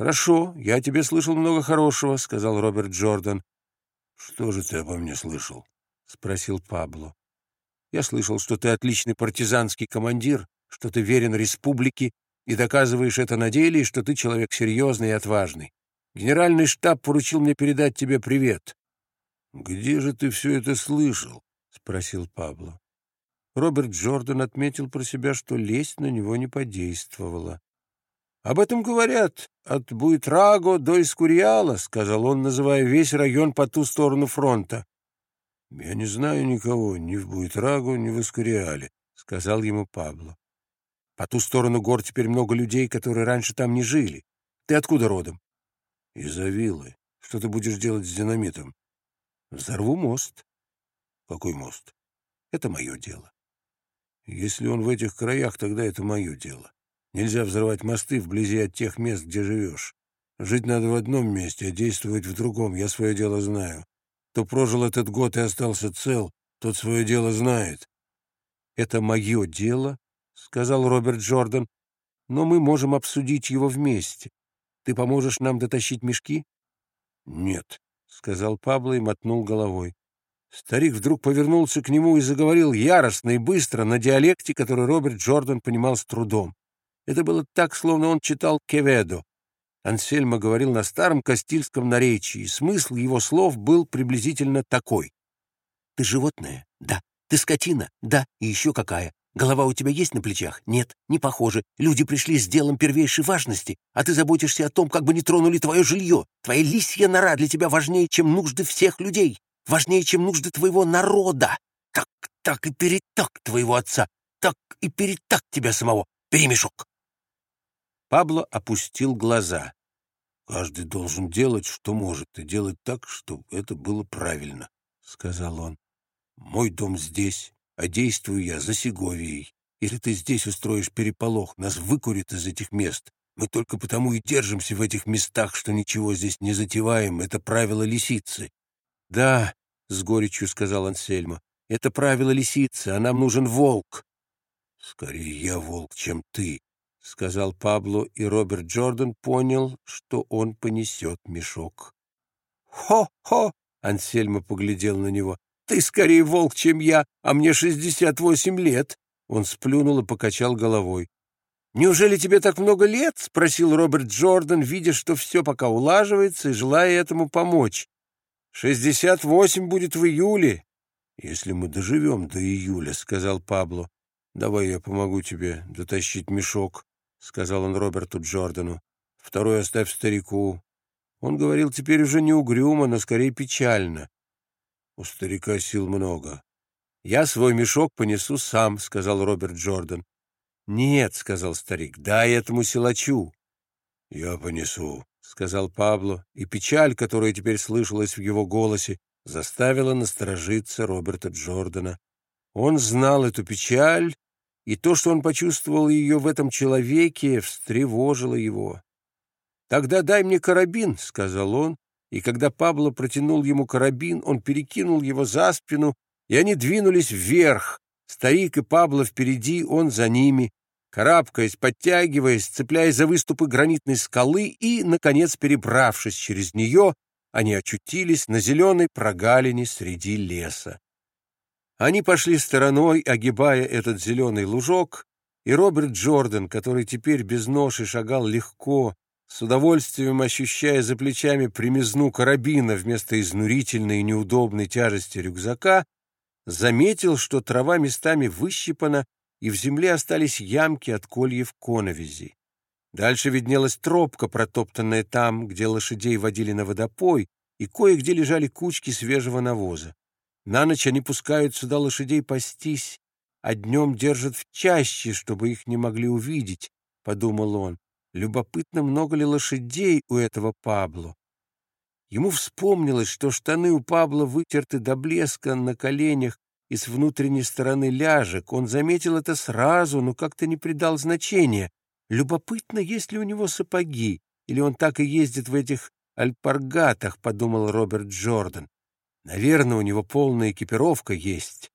«Хорошо, я тебе слышал много хорошего», — сказал Роберт Джордан. «Что же ты обо мне слышал?» — спросил Пабло. «Я слышал, что ты отличный партизанский командир, что ты верен республике и доказываешь это на деле, и что ты человек серьезный и отважный. Генеральный штаб поручил мне передать тебе привет». «Где же ты все это слышал?» — спросил Пабло. Роберт Джордан отметил про себя, что лесть на него не подействовала. «Об этом говорят от Буитраго до Искуриала», — сказал он, называя весь район по ту сторону фронта. «Я не знаю никого ни в Буитраго, ни в Искуриале», — сказал ему Пабло. «По ту сторону гор теперь много людей, которые раньше там не жили. Ты откуда родом?» «Из Авилы. Что ты будешь делать с динамитом?» «Взорву мост». «Какой мост?» «Это мое дело». Если он в этих краях, тогда это мое дело. Нельзя взрывать мосты вблизи от тех мест, где живешь. Жить надо в одном месте, а действовать в другом. Я свое дело знаю. Кто прожил этот год и остался цел, тот свое дело знает. — Это мое дело, — сказал Роберт Джордан, — но мы можем обсудить его вместе. Ты поможешь нам дотащить мешки? — Нет, — сказал Пабло и мотнул головой. Старик вдруг повернулся к нему и заговорил яростно и быстро на диалекте, который Роберт Джордан понимал с трудом. Это было так, словно он читал Кеведо. Ансельма говорил на старом кастильском наречии, и смысл его слов был приблизительно такой. «Ты животное? Да. Ты скотина? Да. И еще какая. Голова у тебя есть на плечах? Нет, не похоже. Люди пришли с делом первейшей важности, а ты заботишься о том, как бы не тронули твое жилье. Твоя лисья нора для тебя важнее, чем нужды всех людей важнее, чем нужды твоего народа. Так, так и перетак твоего отца, так и перетак тебя самого. Перемешок. Пабло опустил глаза. «Каждый должен делать, что может, и делать так, чтобы это было правильно», — сказал он. «Мой дом здесь, а действую я за Сеговией. Если ты здесь устроишь переполох, нас выкурят из этих мест. Мы только потому и держимся в этих местах, что ничего здесь не затеваем. Это правило лисицы. «Да», — с горечью сказал Ансельма, — «это правило лисицы, а нам нужен волк». «Скорее я волк, чем ты», — сказал Пабло, и Роберт Джордан понял, что он понесет мешок. «Хо-хо!» — Ансельма поглядел на него. «Ты скорее волк, чем я, а мне шестьдесят восемь лет!» Он сплюнул и покачал головой. «Неужели тебе так много лет?» — спросил Роберт Джордан, видя, что все пока улаживается и желая этому помочь. «Шестьдесят восемь будет в июле». «Если мы доживем до июля», — сказал Пабло. «Давай я помогу тебе дотащить мешок», — сказал он Роберту Джордану. «Второй оставь старику». Он говорил теперь уже не угрюмо, но скорее печально. «У старика сил много». «Я свой мешок понесу сам», — сказал Роберт Джордан. «Нет», — сказал старик, — «дай этому силачу». «Я понесу», — сказал Пабло, и печаль, которая теперь слышалась в его голосе, заставила насторожиться Роберта Джордана. Он знал эту печаль, и то, что он почувствовал ее в этом человеке, встревожило его. «Тогда дай мне карабин», — сказал он, и когда Пабло протянул ему карабин, он перекинул его за спину, и они двинулись вверх. Старик и Пабло впереди, он за ними карабкаясь, подтягиваясь, цепляясь за выступы гранитной скалы и, наконец, перебравшись через нее, они очутились на зеленой прогалине среди леса. Они пошли стороной, огибая этот зеленый лужок, и Роберт Джордан, который теперь без ноши шагал легко, с удовольствием ощущая за плечами примизну карабина вместо изнурительной и неудобной тяжести рюкзака, заметил, что трава местами выщипана и в земле остались ямки от кольев коновизи. Дальше виднелась тропка, протоптанная там, где лошадей водили на водопой, и кое-где лежали кучки свежего навоза. На ночь они пускают сюда лошадей пастись, а днем держат в чаще, чтобы их не могли увидеть, — подумал он. Любопытно, много ли лошадей у этого Пабло. Ему вспомнилось, что штаны у Пабло вытерты до блеска на коленях и с внутренней стороны ляжек. Он заметил это сразу, но как-то не придал значения. Любопытно, есть ли у него сапоги, или он так и ездит в этих альпаргатах, подумал Роберт Джордан. Наверное, у него полная экипировка есть.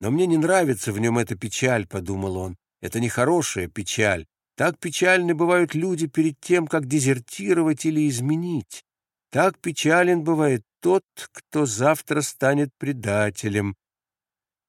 Но мне не нравится в нем эта печаль, — подумал он. Это нехорошая печаль. Так печальны бывают люди перед тем, как дезертировать или изменить. Так печален бывает тот, кто завтра станет предателем.